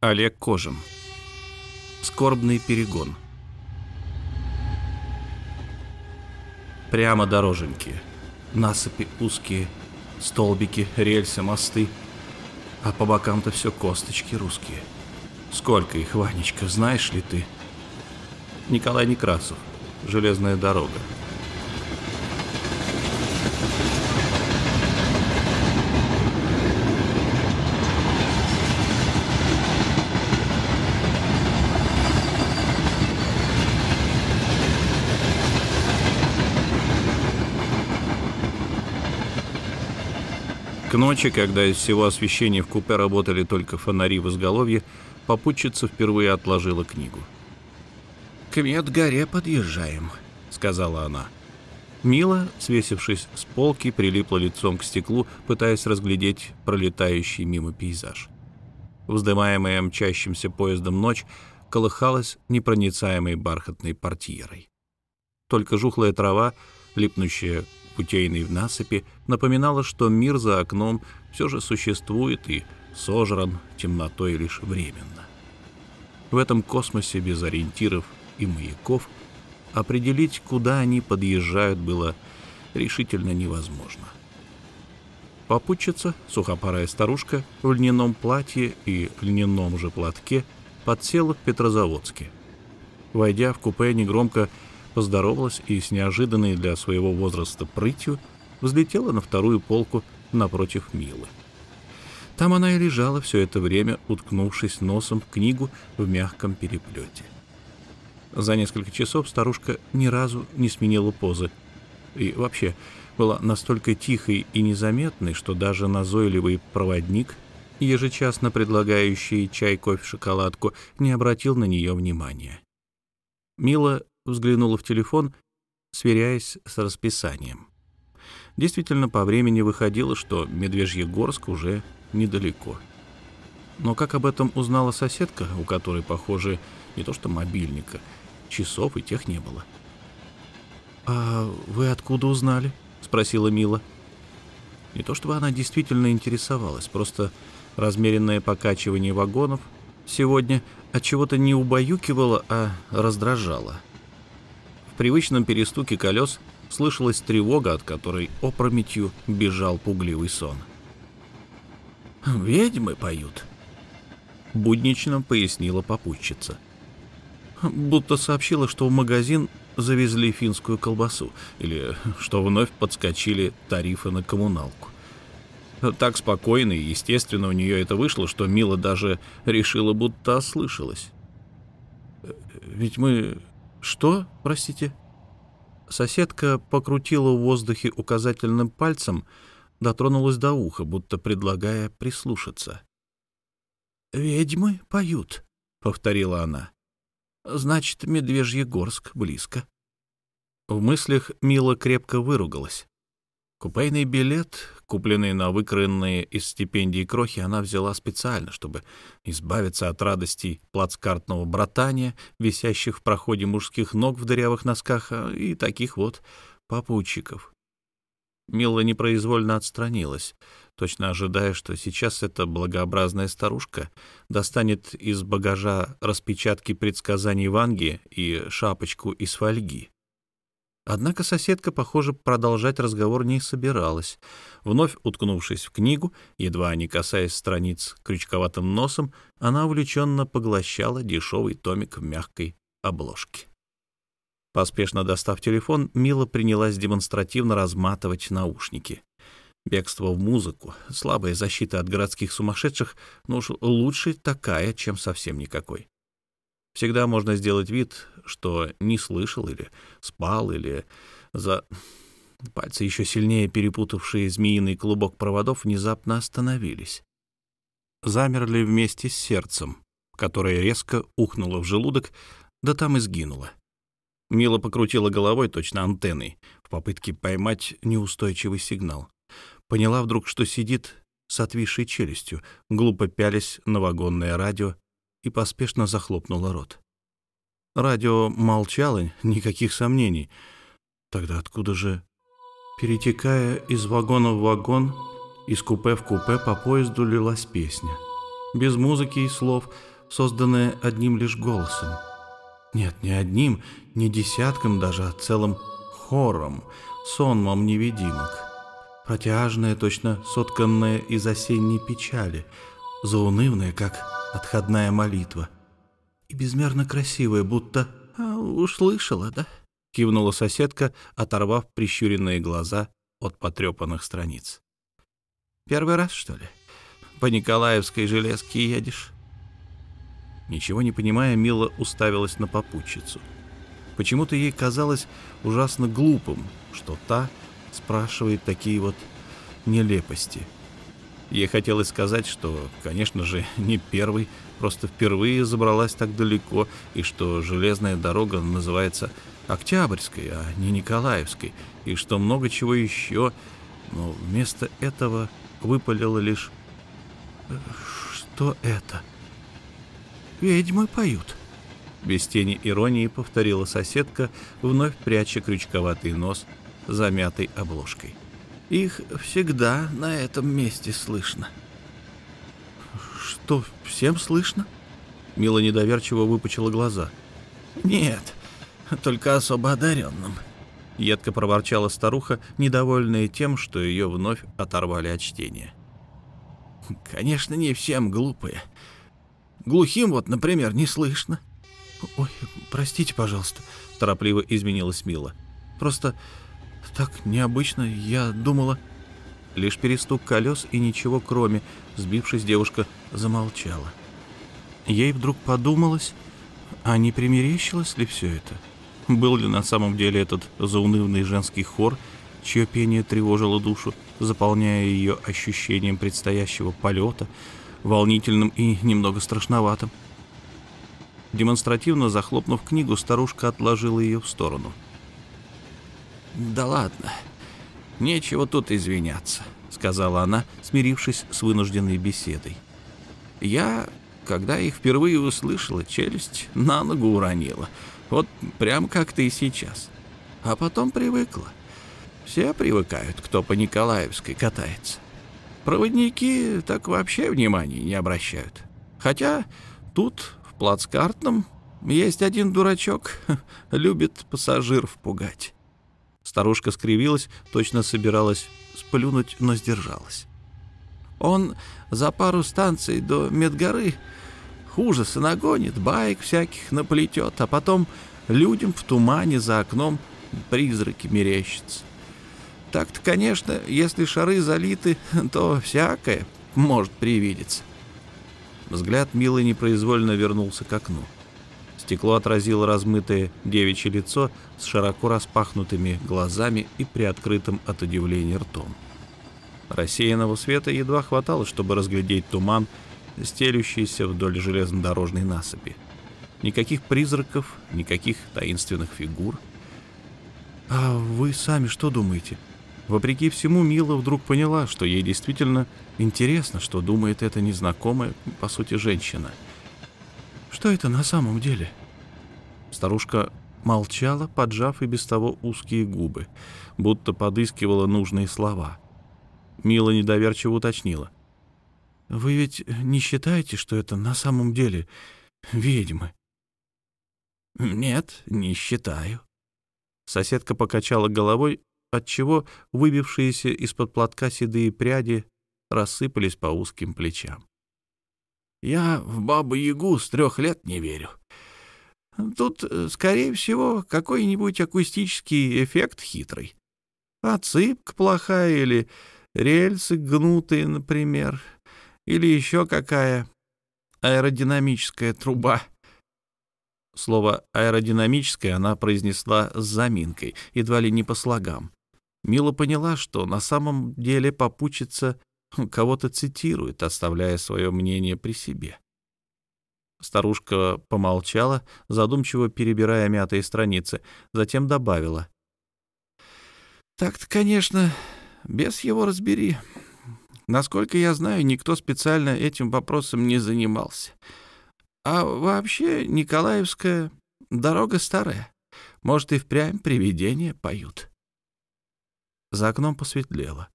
Олег Кожин. Скорбный перегон. Прямо дороженьки. Насыпи узкие, столбики, рельсы, мосты. А по бокам-то все косточки русские. Сколько их, Ванечка, знаешь ли ты? Николай Некрасов. Железная дорога. Ночи, когда из всего освещения в купе работали только фонари в изголовье, попутчица впервые отложила книгу. «К Медгоре подъезжаем», — сказала она. Мила, свесившись с полки, прилипла лицом к стеклу, пытаясь разглядеть пролетающий мимо пейзаж. Вздымаемая мчащимся поездом ночь колыхалась непроницаемой бархатной портьерой. Только жухлая трава, липнущая путейной в насыпи, напоминала, что мир за окном все же существует и сожран темнотой лишь временно. В этом космосе без ориентиров и маяков определить, куда они подъезжают, было решительно невозможно. Попутчица, сухопарая старушка, в льняном платье и льняном же платке подсела в Петрозаводске. Войдя в купе, негромко поздоровалась и с неожиданной для своего возраста прытью взлетела на вторую полку напротив Милы. Там она и лежала все это время, уткнувшись носом в книгу в мягком переплете. За несколько часов старушка ни разу не сменила позы и вообще была настолько тихой и незаметной, что даже назойливый проводник, ежечасно предлагающий чай, кофе, шоколадку, не обратил на нее внимания. Мила взглянула в телефон, сверяясь с расписанием. Действительно, по времени выходило, что Медвежьегорск уже недалеко. Но как об этом узнала соседка, у которой, похоже, не то что мобильника, часов и тех не было? «А вы откуда узнали?» — спросила Мила. Не то чтобы она действительно интересовалась, просто размеренное покачивание вагонов сегодня от чего-то не убаюкивало, а раздражало привычном перестуке колес слышалась тревога, от которой опрометью бежал пугливый сон. «Ведьмы поют», — буднично пояснила попутчица. Будто сообщила, что в магазин завезли финскую колбасу, или что вновь подскочили тарифы на коммуналку. Так спокойно и естественно у нее это вышло, что Мила даже решила, будто ослышалась. «Ведь мы «Что, простите?» Соседка покрутила в воздухе указательным пальцем, дотронулась до уха, будто предлагая прислушаться. «Ведьмы поют», — повторила она. «Значит, Медвежьегорск близко». В мыслях Мила крепко выругалась. Купейный билет, купленный на выкроенные из стипендий крохи, она взяла специально, чтобы избавиться от радостей плацкартного братания, висящих в проходе мужских ног в дырявых носках а, и таких вот попутчиков. Мила непроизвольно отстранилась, точно ожидая, что сейчас эта благообразная старушка достанет из багажа распечатки предсказаний Ванги и шапочку из фольги. Однако соседка, похоже, продолжать разговор не собиралась. Вновь уткнувшись в книгу, едва не касаясь страниц крючковатым носом, она увлеченно поглощала дешевый томик в мягкой обложке. Поспешно достав телефон, Мила принялась демонстративно разматывать наушники. Бегство в музыку, слабая защита от городских сумасшедших, но уж лучше такая, чем совсем никакой. Всегда можно сделать вид, что не слышал или спал, или за... Пальцы, еще сильнее перепутавшие змеиный клубок проводов, внезапно остановились. Замерли вместе с сердцем, которое резко ухнуло в желудок, да там и сгинуло. Мила покрутила головой точно антенной в попытке поймать неустойчивый сигнал. Поняла вдруг, что сидит с отвисшей челюстью, глупо пялись на вагонное радио, и поспешно захлопнула рот. Радио молчало, никаких сомнений. Тогда откуда же... Перетекая из вагона в вагон, из купе в купе по поезду лилась песня. без музыки и слов, созданное одним лишь голосом. Нет, не одним, не десятком даже, а целым хором, сонмом невидимок. Протяжное, точно сотканное из осенней печали, заунывное, как отходная молитва. И безмерно красивое, будто... «А, уж слышала, да?» — кивнула соседка, оторвав прищуренные глаза от потрепанных страниц. «Первый раз, что ли? По Николаевской железке едешь?» Ничего не понимая, Мила уставилась на попутчицу. Почему-то ей казалось ужасно глупым, что та спрашивает такие вот нелепости. Ей хотелось сказать, что, конечно же, не первый, просто впервые забралась так далеко, и что железная дорога называется Октябрьской, а не Николаевской, и что много чего еще, но вместо этого выпалило лишь «Что это?» «Ведьмы поют», — без тени иронии повторила соседка, вновь пряча крючковатый нос замятой обложкой. «Их всегда на этом месте слышно». «Что, всем слышно?» Мила недоверчиво выпучила глаза. «Нет, только особо одаренным», — едко проворчала старуха, недовольная тем, что ее вновь оторвали от чтения. «Конечно, не всем глупые. Глухим вот, например, не слышно». «Ой, простите, пожалуйста», — торопливо изменилась Мила. «Просто так необычно, я думала...» Лишь перестук колес и ничего кроме. Сбившись, девушка замолчала. Ей вдруг подумалось, а не примерещилось ли все это? Был ли на самом деле этот заунывный женский хор, чье пение тревожило душу, заполняя ее ощущением предстоящего полета, волнительным и немного страшноватым? Демонстративно захлопнув книгу, старушка отложила ее в сторону. «Да ладно, нечего тут извиняться», — сказала она, смирившись с вынужденной беседой. «Я, когда их впервые услышала, челюсть на ногу уронила, вот прям как ты сейчас. А потом привыкла. Все привыкают, кто по Николаевской катается. Проводники так вообще внимания не обращают. Хотя тут, в плацкартном, есть один дурачок, любит пассажиров пугать. Старушка скривилась, точно собиралась сплюнуть, но сдержалась. Он за пару станций до Медгоры ужасы нагонит, байк всяких наплетет, а потом людям в тумане за окном призраки мерещатся. Так-то, конечно, если шары залиты, то всякое может привидеться. Взгляд Милы непроизвольно вернулся к окну. Стекло отразило размытое девичье лицо с широко распахнутыми глазами и приоткрытым от удивления ртом. Рассеянного света едва хватало, чтобы разглядеть туман, стелющийся вдоль железнодорожной насыпи. Никаких призраков, никаких таинственных фигур. «А вы сами что думаете?» Вопреки всему, Мила вдруг поняла, что ей действительно интересно, что думает эта незнакомая, по сути, женщина. «Что это на самом деле?» Старушка молчала, поджав и без того узкие губы, будто подыскивала нужные слова. Мила недоверчиво уточнила. «Вы ведь не считаете, что это на самом деле ведьмы?» «Нет, не считаю». Соседка покачала головой, отчего выбившиеся из-под платка седые пряди рассыпались по узким плечам. «Я в Бабу-Ягу с трех лет не верю. Тут, э, скорее всего, какой-нибудь акустический эффект хитрый. Отсыпка плохая или рельсы гнутые, например, или еще какая аэродинамическая труба». Слово «аэродинамическое» она произнесла с заминкой, едва ли не по слогам. Мила поняла, что на самом деле попутчица кого-то цитирует, оставляя свое мнение при себе. Старушка помолчала, задумчиво перебирая мятые страницы, затем добавила. «Так-то, конечно, без его разбери. Насколько я знаю, никто специально этим вопросом не занимался. А вообще Николаевская дорога старая. Может, и впрямь привидения поют». За окном посветлело.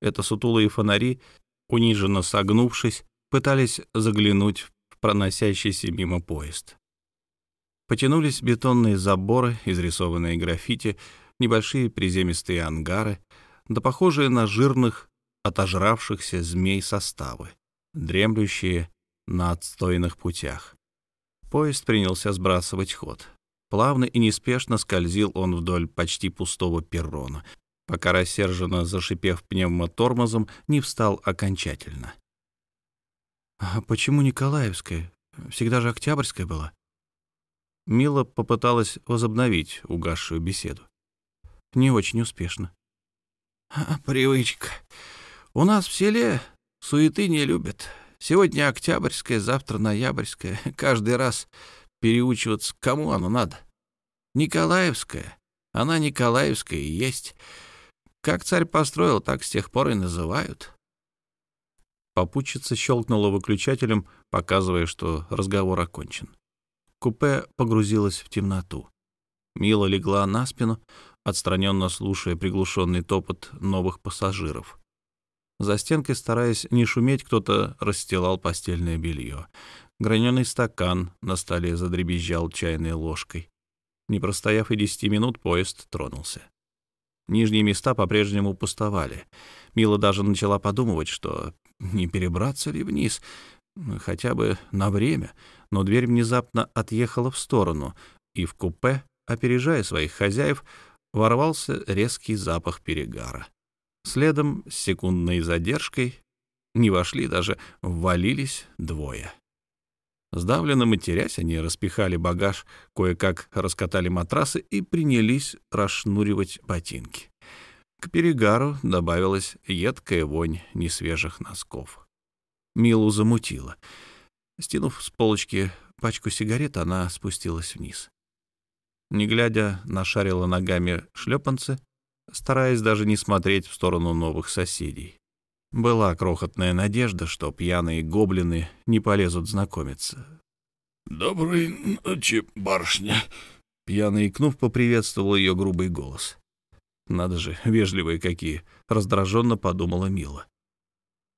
Это сутулые фонари, униженно согнувшись, пытались заглянуть в проносящийся мимо поезд. Потянулись бетонные заборы, изрисованные граффити, небольшие приземистые ангары, да похожие на жирных, отожравшихся змей составы, дремлющие на отстойных путях. Поезд принялся сбрасывать ход. Плавно и неспешно скользил он вдоль почти пустого перрона, пока рассерженно зашипев пневмотормозом, не встал окончательно. «А почему Николаевская? Всегда же Октябрьская была?» Мила попыталась возобновить угасшую беседу. Не очень успешно. А, «Привычка. У нас в селе суеты не любят. Сегодня Октябрьская, завтра Ноябрьская. Каждый раз переучиваться, кому оно надо. Николаевская. Она Николаевская и есть. Как царь построил, так с тех пор и называют». Попутчица щелкнула выключателем, показывая, что разговор окончен. Купе погрузилось в темноту. Мила легла на спину, отстраненно слушая приглушенный топот новых пассажиров. За стенкой, стараясь не шуметь, кто-то расстилал постельное белье. Граненый стакан на столе задребезжал чайной ложкой. Не простояв и десяти минут, поезд тронулся. Нижние места по-прежнему пустовали. Мила даже начала подумывать, что не перебраться ли вниз, хотя бы на время, но дверь внезапно отъехала в сторону, и в купе, опережая своих хозяев, ворвался резкий запах перегара. Следом, с секундной задержкой, не вошли даже, ввалились двое. Сдавленно матерясь, они распихали багаж, кое-как раскатали матрасы и принялись расшнуривать ботинки. К перегару добавилась едкая вонь несвежих носков. Милу замутило. Стянув с полочки пачку сигарет, она спустилась вниз. Не глядя, нашарила ногами шлепанцы, стараясь даже не смотреть в сторону новых соседей. Была крохотная надежда, что пьяные гоблины не полезут знакомиться. «Доброй ночи, барышня!» Пьяный икнув, поприветствовал ее грубый голос. Надо же, вежливые какие, раздраженно подумала Мила.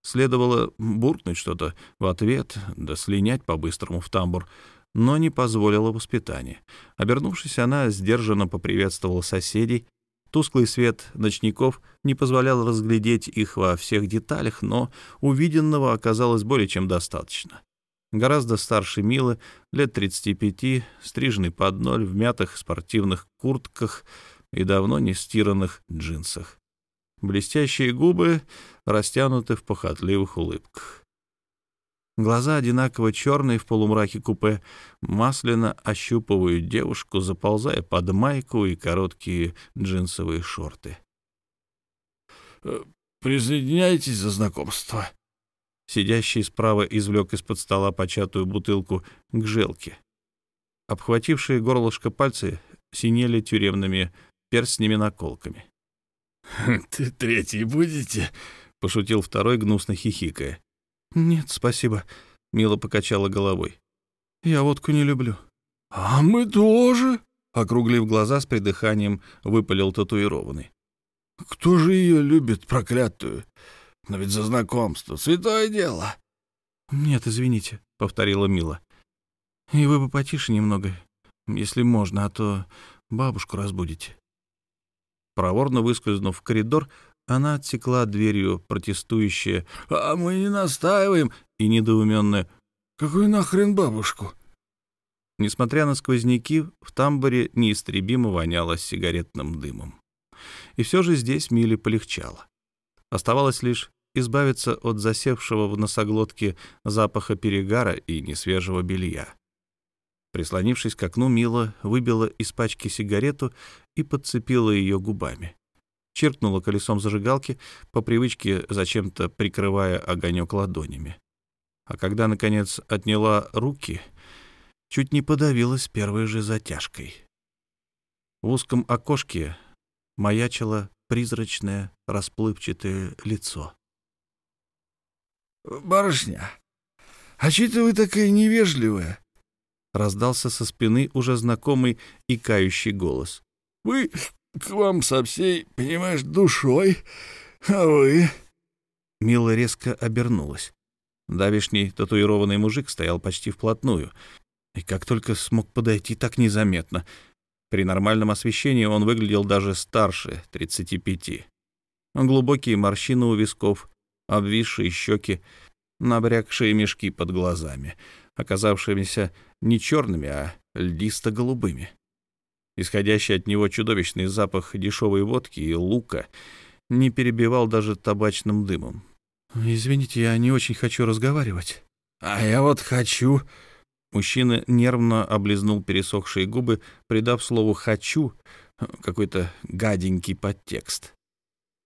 Следовало буркнуть что-то в ответ, да слинять по-быстрому в тамбур, но не позволила воспитание. Обернувшись, она сдержанно поприветствовала соседей. Тусклый свет ночников не позволял разглядеть их во всех деталях, но увиденного оказалось более чем достаточно. Гораздо старше Милы, лет 35, стриженный под ноль, в мятых спортивных куртках и давно не стиранных джинсах. Блестящие губы растянуты в похотливых улыбках. Глаза одинаково черные в полумраке купе, масляно ощупывают девушку, заползая под майку и короткие джинсовые шорты. «Э, «Присоединяйтесь за знакомство». Сидящий справа извлек из-под стола початую бутылку к желке. Обхватившие горлышко пальцы синели тюремными перстнями-наколками. «Ты третий будете?» — пошутил второй, гнусно хихикая. «Нет, спасибо», — Мила покачала головой. «Я водку не люблю». «А мы тоже», — округлив глаза с придыханием, выпалил татуированный. «Кто же ее любит, проклятую? Но ведь за знакомство святое дело». «Нет, извините», — повторила Мила. «И вы бы потише немного, если можно, а то бабушку разбудите». Проворно выскользнув в коридор, она отсекла дверью протестующая «А мы не настаиваем!» и недоуменная «Какую нахрен бабушку?» Несмотря на сквозняки, в тамбуре неистребимо воняло сигаретным дымом. И все же здесь Миле полегчало. Оставалось лишь избавиться от засевшего в носоглотке запаха перегара и несвежего белья. Прислонившись к окну, Мила выбила из пачки сигарету и подцепила ее губами чиркнула колесом зажигалки, по привычке зачем-то прикрывая огонек ладонями. А когда, наконец, отняла руки, чуть не подавилась первой же затяжкой. В узком окошке маячило призрачное расплывчатое лицо. «Барышня, а что вы такая невежливая?» — раздался со спины уже знакомый икающий голос. «Вы к вам со всей, понимаешь, душой, а вы...» Мила резко обернулась. Давишний татуированный мужик стоял почти вплотную, и как только смог подойти так незаметно. При нормальном освещении он выглядел даже старше 35. Глубокие морщины у висков, обвисшие щеки, набрякшие мешки под глазами, оказавшимися не черными, а льдисто-голубыми. Исходящий от него чудовищный запах дешевой водки и лука не перебивал даже табачным дымом. «Извините, я не очень хочу разговаривать». «А я вот хочу...» Мужчина нервно облизнул пересохшие губы, придав слову «хочу» какой-то гаденький подтекст.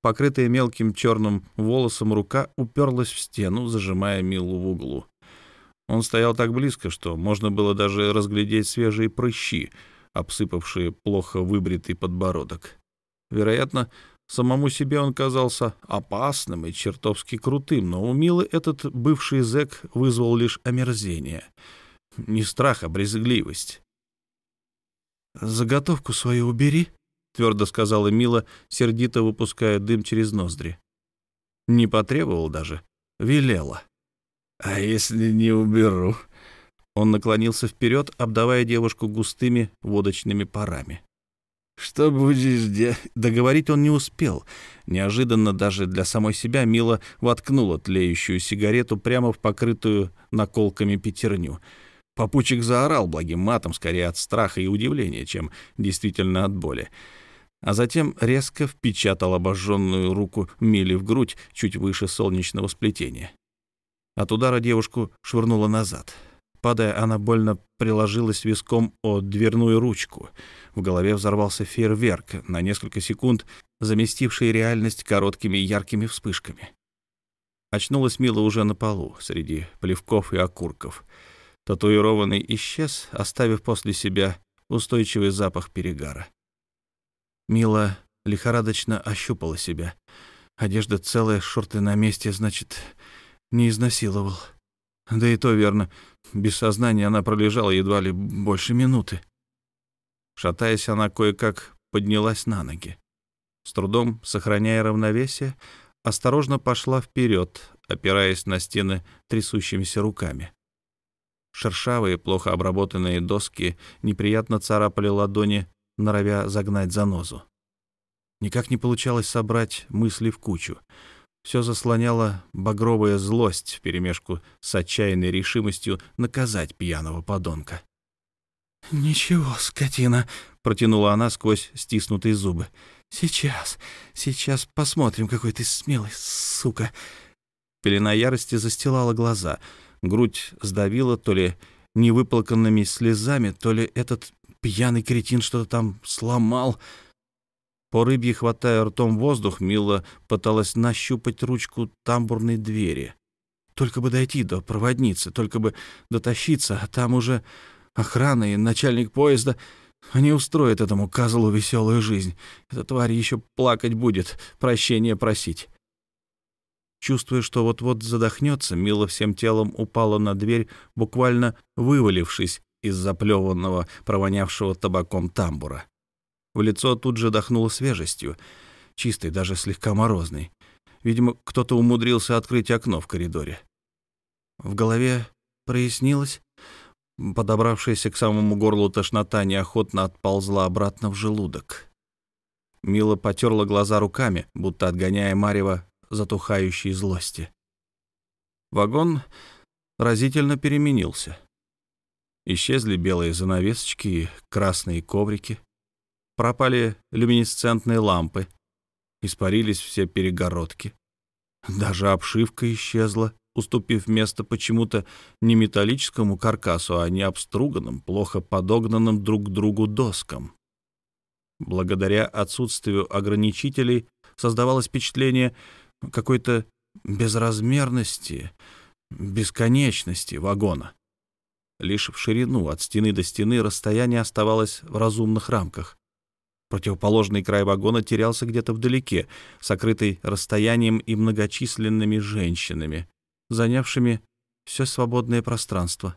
Покрытая мелким черным волосом рука уперлась в стену, зажимая Милу в углу. Он стоял так близко, что можно было даже разглядеть свежие прыщи, обсыпавшие плохо выбритый подбородок. Вероятно, самому себе он казался опасным и чертовски крутым, но у Милы этот бывший зэк вызвал лишь омерзение — не страх, а брезгливость. «Заготовку свою убери», — твердо сказала Мила, сердито выпуская дым через ноздри. Не потребовал даже, велела. «А если не уберу?» Он наклонился вперед, обдавая девушку густыми водочными парами. «Что будешь делать?» Договорить он не успел. Неожиданно даже для самой себя Мила воткнула тлеющую сигарету прямо в покрытую наколками пятерню — Попутчик заорал благим матом, скорее от страха и удивления, чем действительно от боли. А затем резко впечатал обожженную руку Мили в грудь чуть выше солнечного сплетения. От удара девушку швырнуло назад. Падая, она больно приложилась виском о дверную ручку. В голове взорвался фейерверк, на несколько секунд заместивший реальность короткими яркими вспышками. Очнулась Мила уже на полу, среди плевков и окурков — Татуированный исчез, оставив после себя устойчивый запах перегара. Мила лихорадочно ощупала себя. Одежда целая, шорты на месте, значит, не изнасиловал. Да и то верно. Без сознания она пролежала едва ли больше минуты. Шатаясь, она кое-как поднялась на ноги. С трудом, сохраняя равновесие, осторожно пошла вперед, опираясь на стены трясущимися руками. Шершавые, плохо обработанные доски неприятно царапали ладони, норовя загнать занозу. Никак не получалось собрать мысли в кучу. Все заслоняла багровая злость вперемешку с отчаянной решимостью наказать пьяного подонка. «Ничего, скотина», — протянула она сквозь стиснутые зубы. «Сейчас, сейчас посмотрим, какой ты смелый, сука». Пелена ярости застилала глаза — Грудь сдавила то ли невыплаканными слезами, то ли этот пьяный кретин что-то там сломал. По рыбье, хватая ртом воздух, Мила пыталась нащупать ручку тамбурной двери. Только бы дойти до проводницы, только бы дотащиться, а там уже охрана и начальник поезда. Они устроят этому козлу веселую жизнь. Эта тварь еще плакать будет, прощения просить. Чувствуя, что вот-вот задохнется, Мила всем телом упала на дверь, буквально вывалившись из заплеванного, провонявшего табаком тамбура. В лицо тут же дохнуло свежестью, чистой, даже слегка морозной. Видимо, кто-то умудрился открыть окно в коридоре. В голове прояснилось. Подобравшаяся к самому горлу тошнота неохотно отползла обратно в желудок. Мила потерла глаза руками, будто отгоняя Марева затухающей злости. Вагон разительно переменился. Исчезли белые занавесочки и красные коврики. Пропали люминесцентные лампы. Испарились все перегородки. Даже обшивка исчезла, уступив место почему-то не металлическому каркасу, а не обструганным, плохо подогнанным друг к другу доскам. Благодаря отсутствию ограничителей создавалось впечатление, какой-то безразмерности, бесконечности вагона. Лишь в ширину от стены до стены расстояние оставалось в разумных рамках. Противоположный край вагона терялся где-то вдалеке, сокрытый расстоянием и многочисленными женщинами, занявшими все свободное пространство.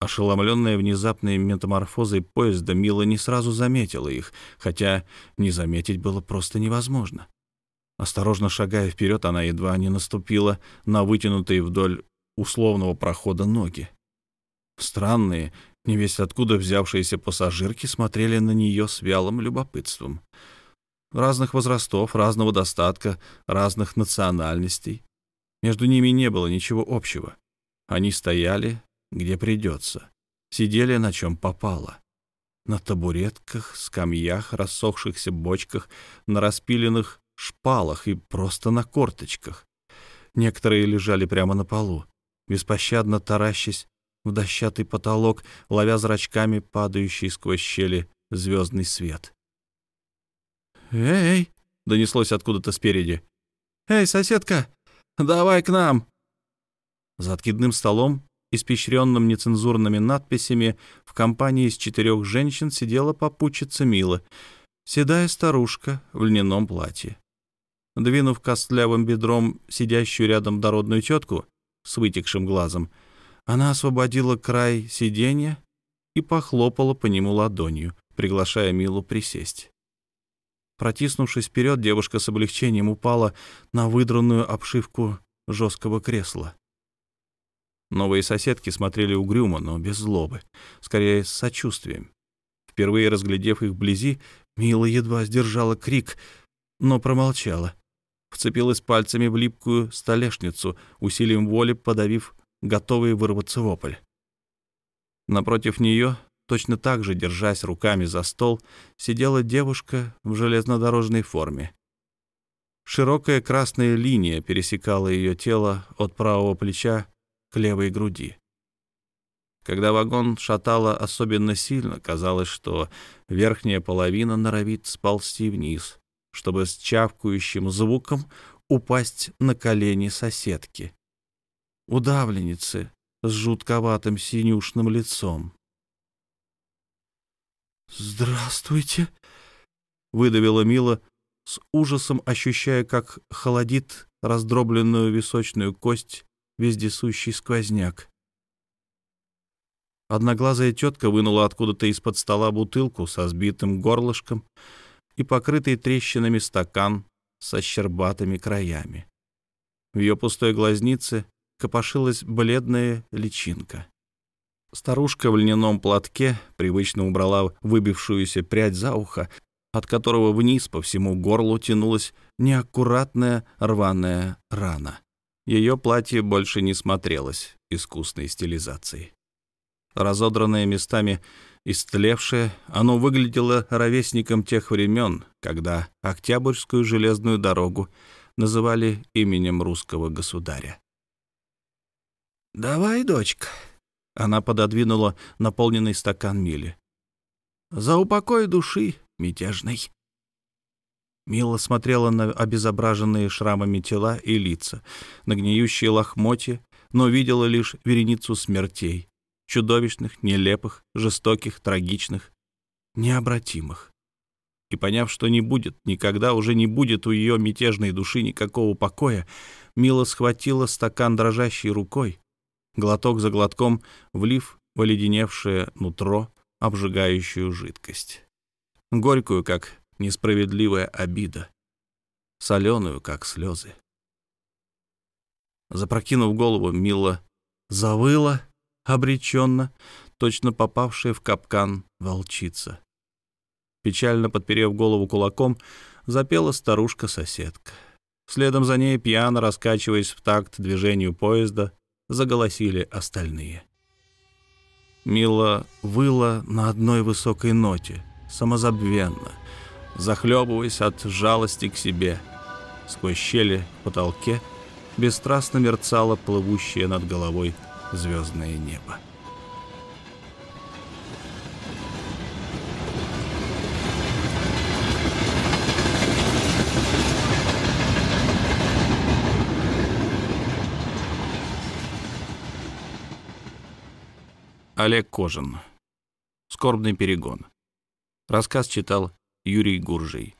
Ошеломленная внезапной метаморфозой поезда, Мила не сразу заметила их, хотя не заметить было просто невозможно. Осторожно шагая вперед, она едва не наступила на вытянутые вдоль условного прохода ноги. Странные, невесть откуда взявшиеся пассажирки смотрели на нее с вялым любопытством. Разных возрастов, разного достатка, разных национальностей. Между ними не было ничего общего. Они стояли, где придется, сидели на чем попало. На табуретках, скамьях, рассохшихся бочках, на распиленных шпалах и просто на корточках. Некоторые лежали прямо на полу, беспощадно таращась в дощатый потолок, ловя зрачками падающий сквозь щели звездный свет. «Эй!» — донеслось откуда-то спереди. «Эй, соседка, давай к нам!» За откидным столом, испещренным нецензурными надписями, в компании из четырех женщин сидела попутчица Мила, седая старушка в льняном платье. Двинув костлявым бедром сидящую рядом дородную тетку с вытекшим глазом, она освободила край сиденья и похлопала по нему ладонью, приглашая Милу присесть. Протиснувшись вперед, девушка с облегчением упала на выдранную обшивку жесткого кресла. Новые соседки смотрели угрюмо, но без злобы, скорее с сочувствием. Впервые разглядев их вблизи, Мила едва сдержала крик, но промолчала вцепилась пальцами в липкую столешницу, усилием воли подавив готовый вырваться вопль. Напротив нее, точно так же, держась руками за стол, сидела девушка в железнодорожной форме. Широкая красная линия пересекала ее тело от правого плеча к левой груди. Когда вагон шатало особенно сильно, казалось, что верхняя половина норовит сползти вниз, чтобы с чавкающим звуком упасть на колени соседки. Удавленницы с жутковатым синюшным лицом. «Здравствуйте!» — выдавила Мила, с ужасом ощущая, как холодит раздробленную височную кость вездесущий сквозняк. Одноглазая тетка вынула откуда-то из-под стола бутылку со сбитым горлышком и покрытый трещинами стакан со щербатыми краями. В ее пустой глазнице копошилась бледная личинка. Старушка в льняном платке привычно убрала выбившуюся прядь за ухо, от которого вниз по всему горлу тянулась неаккуратная рваная рана. Ее платье больше не смотрелось искусной стилизацией. Разодранное местами Истлевшее, оно выглядело ровесником тех времен, когда Октябрьскую железную дорогу называли именем русского государя. «Давай, дочка», — она пододвинула наполненный стакан Мили. «За упокой души мятежной». Мила смотрела на обезображенные шрамами тела и лица, на гниющие лохмотья, но видела лишь вереницу смертей, чудовищных, нелепых, жестоких, трагичных, необратимых. И поняв, что не будет, никогда уже не будет у ее мятежной души никакого покоя, Мила схватила стакан дрожащей рукой, глоток за глотком влив в оледеневшее нутро обжигающую жидкость. Горькую, как несправедливая обида, соленую, как слезы. Запрокинув голову, Мила завыла обреченно, точно попавшая в капкан волчица. Печально подперев голову кулаком, запела старушка-соседка. Следом за ней, пьяно раскачиваясь в такт движению поезда, заголосили остальные. Мила выла на одной высокой ноте, самозабвенно, захлебываясь от жалости к себе. Сквозь щели в потолке бесстрастно мерцала плывущая над головой звездное небо. Олег Кожин. Скорбный перегон. Рассказ читал Юрий Гуржий.